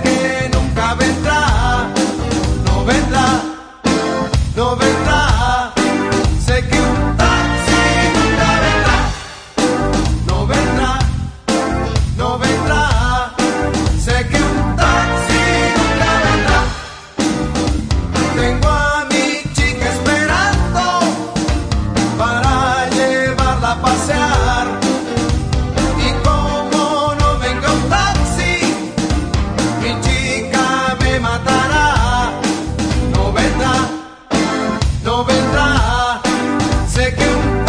que nunca vendrá, no vendrá, no vendrá. You.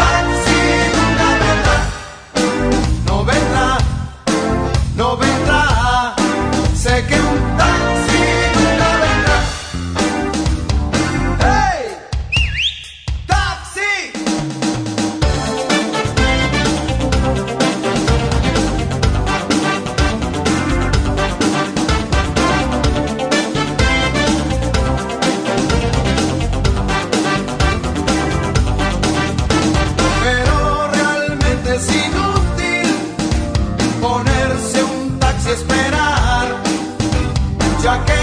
Ya que